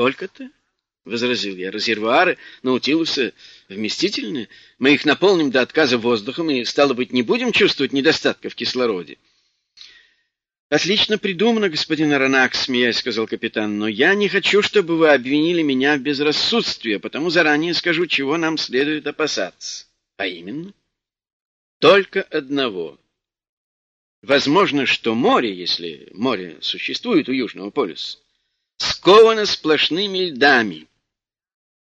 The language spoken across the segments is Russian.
Только-то, — возразил я, — резервуары Наутилуса вместительны. Мы их наполним до отказа воздухом и, стало быть, не будем чувствовать недостатка в кислороде. «Отлично придумано, господин Аронак», — смеясь сказал капитан, «но я не хочу, чтобы вы обвинили меня в безрассудстве, потому заранее скажу, чего нам следует опасаться. А именно, только одного. Возможно, что море, если море существует у Южного полюса, сковано сплошными льдами,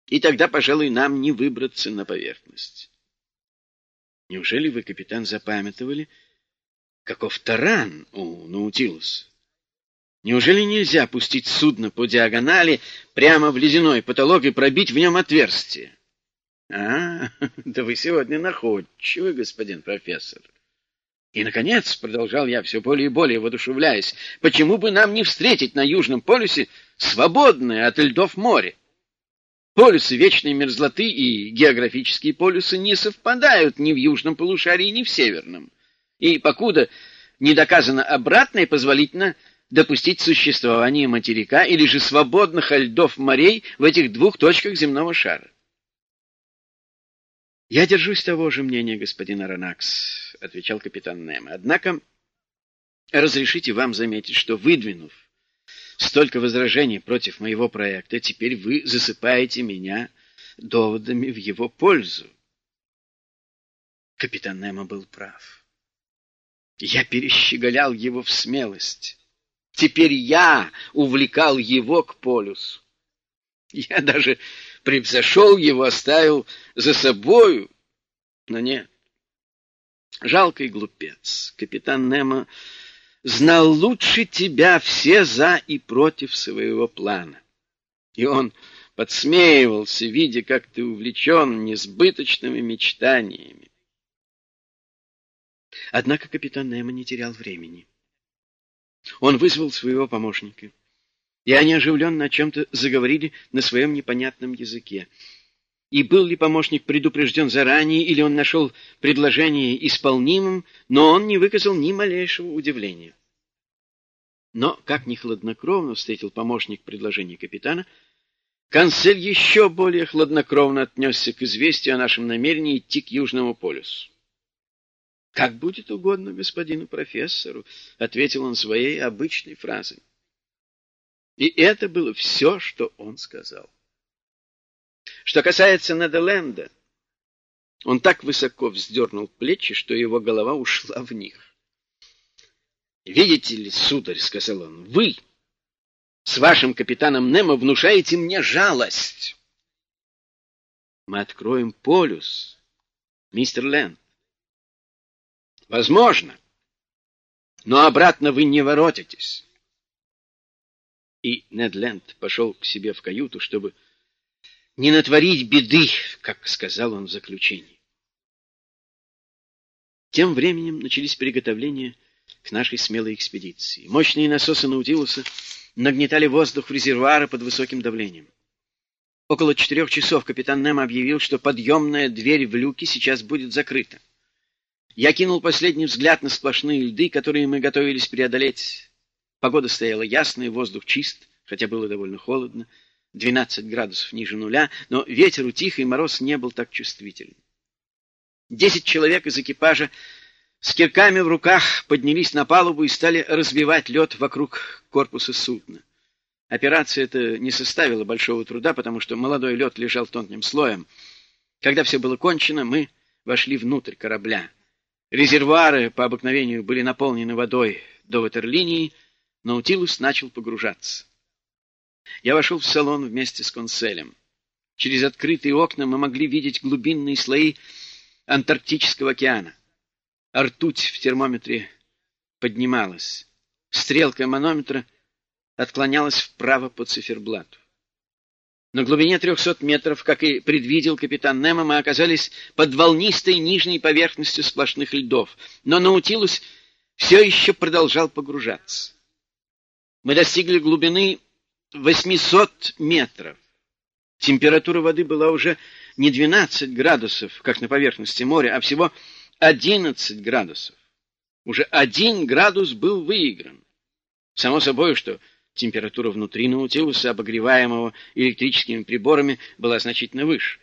и тогда, пожалуй, нам не выбраться на поверхность. Неужели вы, капитан, запамятовали, каков таран у Наутилуса? Неужели нельзя пустить судно по диагонали прямо в ледяной потолок и пробить в нем отверстие? А, да вы сегодня находчивый, господин профессор. И, наконец, продолжал я все более и более воодушевляясь, почему бы нам не встретить на Южном полюсе свободное от льдов море? Полюсы вечной мерзлоты и географические полюсы не совпадают ни в южном полушарии, ни в северном. И покуда не доказано обратное, позволительно допустить существование материка или же свободных льдов морей в этих двух точках земного шара. «Я держусь того же мнения, господин Аронакс», — отвечал капитан Нем. «Однако разрешите вам заметить, что, выдвинув столько возражений против моего проекта, теперь вы засыпаете меня доводами в его пользу». Капитан Немо был прав. Я перещеголял его в смелость. Теперь я увлекал его к полюсу. Я даже превзошел его, оставил за собою. Но нет. Жалкий глупец. Капитан Немо знал лучше тебя все за и против своего плана. И он подсмеивался, видя, как ты увлечен несбыточными мечтаниями. Однако капитан Немо не терял времени. Он вызвал своего помощника и они оживленно о чем-то заговорили на своем непонятном языке. И был ли помощник предупрежден заранее, или он нашел предложение исполнимым, но он не выказал ни малейшего удивления. Но, как ни хладнокровно встретил помощник предложение капитана, Канцель еще более хладнокровно отнесся к известию о нашем намерении идти к Южному полюсу. — Как будет угодно господину профессору, — ответил он своей обычной фразой. И это было все, что он сказал. Что касается Неделенда, он так высоко вздернул плечи, что его голова ушла в них. «Видите ли, сударь, — сказал он, — вы с вашим капитаном Немо внушаете мне жалость. Мы откроем полюс, мистер Ленд. Возможно, но обратно вы не воротитесь и Недленд пошел к себе в каюту, чтобы не натворить беды, как сказал он в заключении. Тем временем начались приготовления к нашей смелой экспедиции. Мощные насосы Наутилуса нагнетали воздух в резервуары под высоким давлением. Около четырех часов капитан Немо объявил, что подъемная дверь в люке сейчас будет закрыта. Я кинул последний взгляд на сплошные льды, которые мы готовились преодолеть. Погода стояла ясная, воздух чист, хотя было довольно холодно, 12 градусов ниже нуля, но ветер утих, и мороз не был так чувствителен. Десять человек из экипажа с кирками в руках поднялись на палубу и стали разбивать лед вокруг корпуса судна. Операция эта не составила большого труда, потому что молодой лед лежал тонким слоем. Когда все было кончено, мы вошли внутрь корабля. Резервуары по обыкновению были наполнены водой до ватерлинии, Наутилус начал погружаться. Я вошел в салон вместе с конселем. Через открытые окна мы могли видеть глубинные слои Антарктического океана. А ртуть в термометре поднималась. Стрелка манометра отклонялась вправо по циферблату. На глубине 300 метров, как и предвидел капитан Немо, мы оказались под волнистой нижней поверхностью сплошных льдов, но Наутилус все еще продолжал погружаться. Мы достигли глубины 800 метров. Температура воды была уже не 12 градусов, как на поверхности моря, а всего 11 градусов. Уже один градус был выигран. Само собой, что температура внутри Наутилуса, обогреваемого электрическими приборами, была значительно выше.